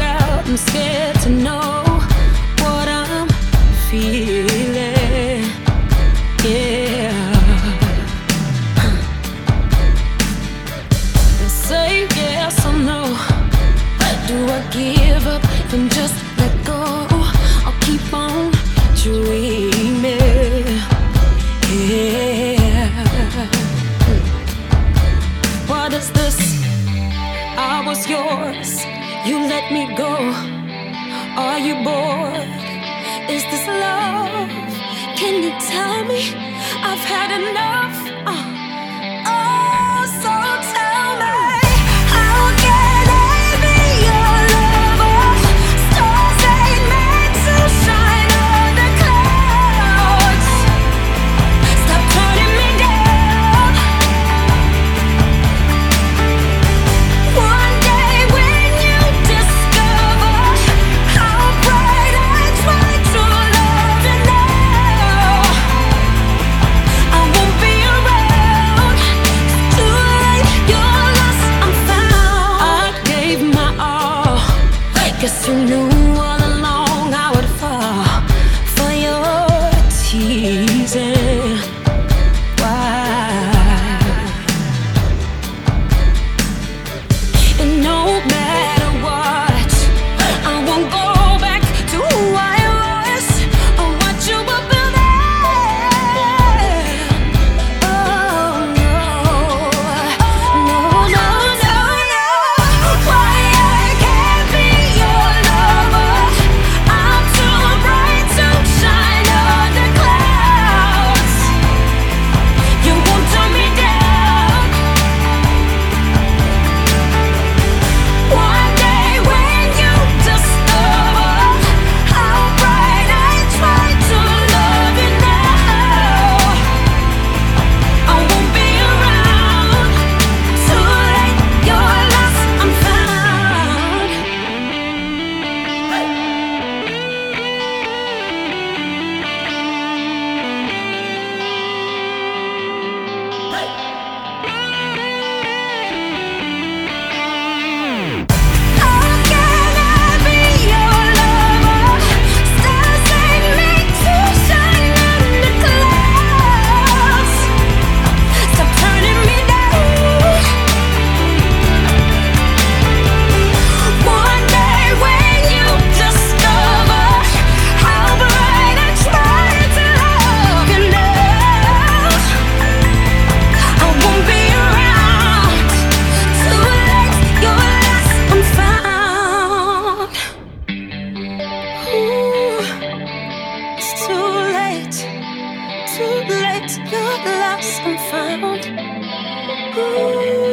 out. I'm scared to know what I'm feeling. Yeah. Say yes or no. Do I give up just let go? I'll keep on dreaming. Yeah. What is this? I was yours. You let me go. Are you bored? Is this love? Can you tell me I've had enough? Ooh, i'm found. Ooh.